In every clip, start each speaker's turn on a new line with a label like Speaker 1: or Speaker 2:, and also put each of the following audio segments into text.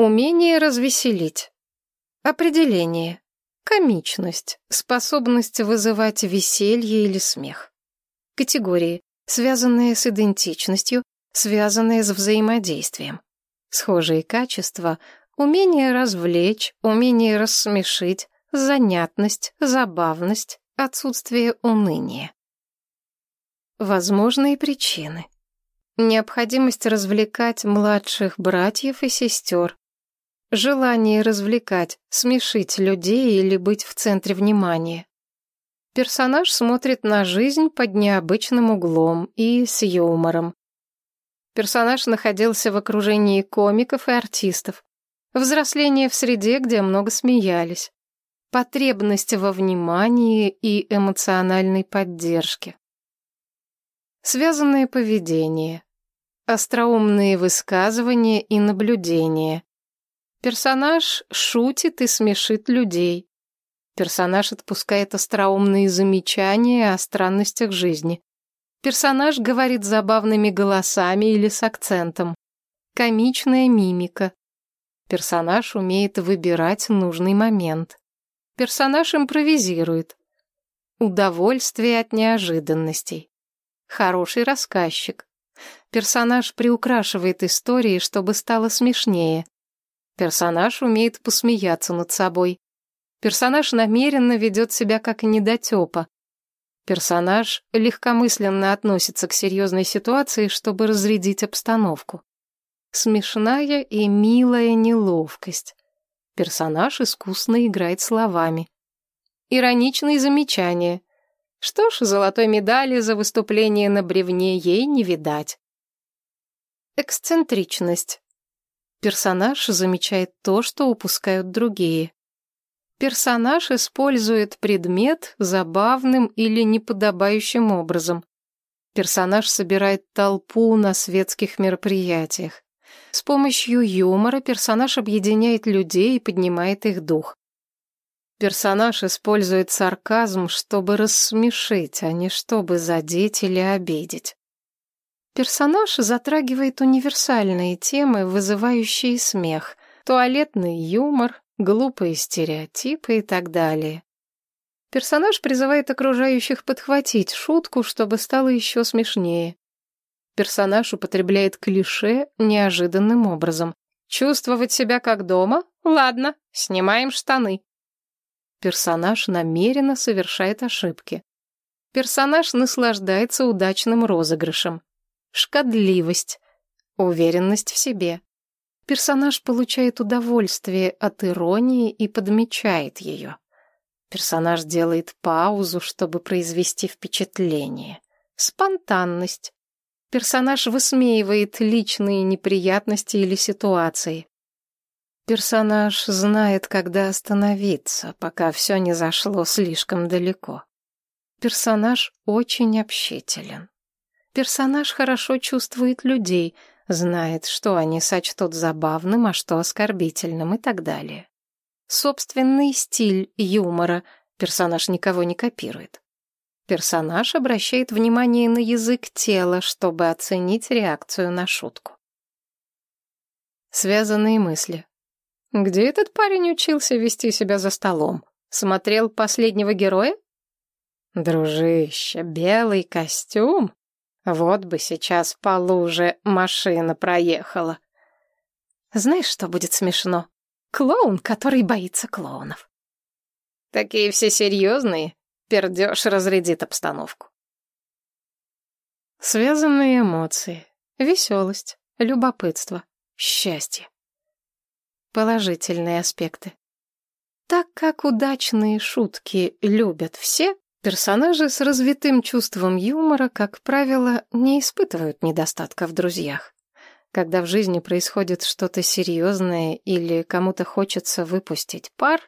Speaker 1: Умение развеселить. Определение. Комичность. Способность вызывать веселье или смех. Категории. Связанные с идентичностью, связанные с взаимодействием. Схожие качества. Умение развлечь, умение рассмешить, занятность, забавность, отсутствие уныния. Возможные причины. Необходимость развлекать младших братьев и сестер. Желание развлекать, смешить людей или быть в центре внимания. Персонаж смотрит на жизнь под необычным углом и с юмором. Персонаж находился в окружении комиков и артистов. Взросление в среде, где много смеялись. Потребность во внимании и эмоциональной поддержке. Связанное поведение. Остроумные высказывания и наблюдения. Персонаж шутит и смешит людей. Персонаж отпускает остроумные замечания о странностях жизни. Персонаж говорит забавными голосами или с акцентом. Комичная мимика. Персонаж умеет выбирать нужный момент. Персонаж импровизирует. Удовольствие от неожиданностей. Хороший рассказчик. Персонаж приукрашивает истории, чтобы стало смешнее. Персонаж умеет посмеяться над собой. Персонаж намеренно ведет себя как недотепа. Персонаж легкомысленно относится к серьезной ситуации, чтобы разрядить обстановку. Смешная и милая неловкость. Персонаж искусно играет словами. Ироничные замечания. Что ж, золотой медали за выступление на бревне ей не видать. Эксцентричность. Персонаж замечает то, что упускают другие. Персонаж использует предмет забавным или неподобающим образом. Персонаж собирает толпу на светских мероприятиях. С помощью юмора персонаж объединяет людей и поднимает их дух. Персонаж использует сарказм, чтобы рассмешить, а не чтобы задеть или обидеть. Персонаж затрагивает универсальные темы, вызывающие смех, туалетный юмор, глупые стереотипы и так далее. Персонаж призывает окружающих подхватить шутку, чтобы стало еще смешнее. Персонаж употребляет клише неожиданным образом. Чувствовать себя как дома? Ладно, снимаем штаны. Персонаж намеренно совершает ошибки. Персонаж наслаждается удачным розыгрышем шкодливость, уверенность в себе. Персонаж получает удовольствие от иронии и подмечает ее. Персонаж делает паузу, чтобы произвести впечатление. Спонтанность. Персонаж высмеивает личные неприятности или ситуации. Персонаж знает, когда остановиться, пока все не зашло слишком далеко. Персонаж очень общителен. Персонаж хорошо чувствует людей, знает, что они сочтут забавным, а что оскорбительным и так далее. Собственный стиль юмора персонаж никого не копирует. Персонаж обращает внимание на язык тела, чтобы оценить реакцию на шутку. Связанные мысли. Где этот парень учился вести себя за столом? Смотрел последнего героя? Дружище, белый костюм? Вот бы сейчас по луже машина проехала. Знаешь, что будет смешно? Клоун, который боится клоунов. Такие все серьезные, пердеж разрядит обстановку. Связанные эмоции. Веселость, любопытство, счастье. Положительные аспекты. Так как удачные шутки любят все, Персонажи с развитым чувством юмора, как правило, не испытывают недостатка в друзьях. Когда в жизни происходит что-то серьезное или кому-то хочется выпустить пар,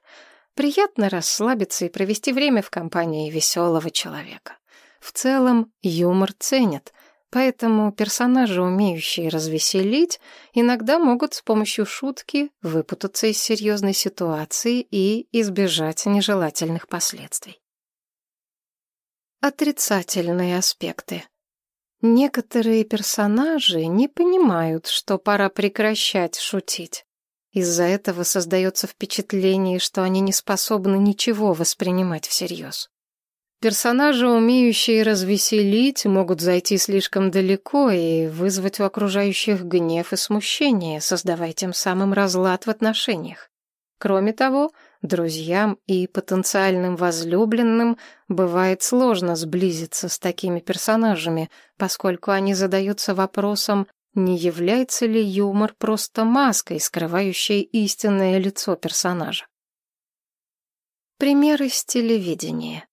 Speaker 1: приятно расслабиться и провести время в компании веселого человека. В целом, юмор ценят, поэтому персонажи, умеющие развеселить, иногда могут с помощью шутки выпутаться из серьезной ситуации и избежать нежелательных последствий. Отрицательные аспекты. Некоторые персонажи не понимают, что пора прекращать шутить. Из-за этого создается впечатление, что они не способны ничего воспринимать всерьез. Персонажи, умеющие развеселить, могут зайти слишком далеко и вызвать у окружающих гнев и смущение, создавая тем самым разлад в отношениях. Кроме того, друзьям и потенциальным возлюбленным бывает сложно сблизиться с такими персонажами, поскольку они задаются вопросом, не является ли юмор просто маской, скрывающей истинное лицо персонажа. Примеры с телевидения.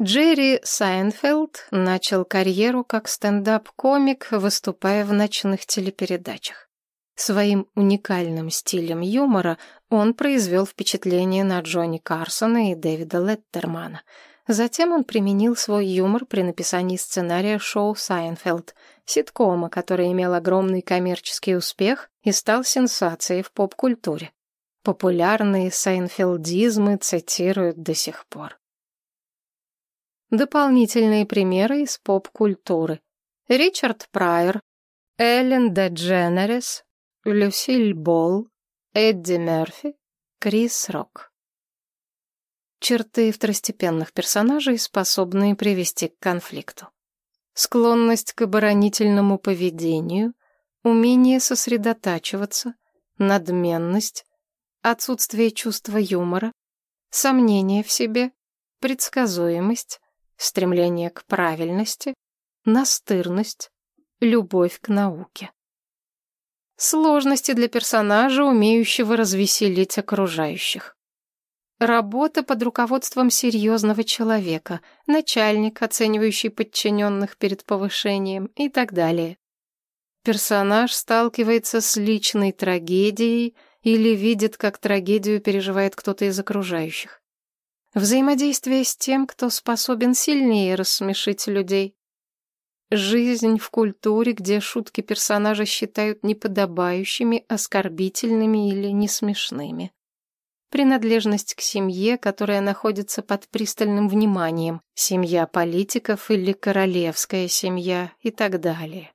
Speaker 1: Джерри Сайнфелд начал карьеру как стендап-комик, выступая в ночных телепередачах. Своим уникальным стилем юмора он произвел впечатление на Джонни Карсона и Дэвида Леттермана. Затем он применил свой юмор при написании сценария шоу «Сайнфелд», ситкома, который имел огромный коммерческий успех и стал сенсацией в поп-культуре. Популярные сайнфелдизмы цитируют до сих пор. Дополнительные примеры из поп-культуры. Ричард Прайер, Эллен Дедженерес, Люсиль Болл, Эдди Мерфи, Крис Рок. Черты второстепенных персонажей, способные привести к конфликту. Склонность к оборонительному поведению, умение сосредотачиваться, надменность, отсутствие чувства юмора, сомнение в себе, предсказуемость, стремление к правильности, настырность, любовь к науке. Сложности для персонажа, умеющего развеселить окружающих. Работа под руководством серьезного человека, начальник, оценивающий подчиненных перед повышением и так далее. Персонаж сталкивается с личной трагедией или видит, как трагедию переживает кто-то из окружающих. Взаимодействие с тем, кто способен сильнее рассмешить людей. Жизнь в культуре, где шутки персонажа считают неподобающими, оскорбительными или несмешными. Принадлежность к семье, которая находится под пристальным вниманием, семья политиков или королевская семья и так далее.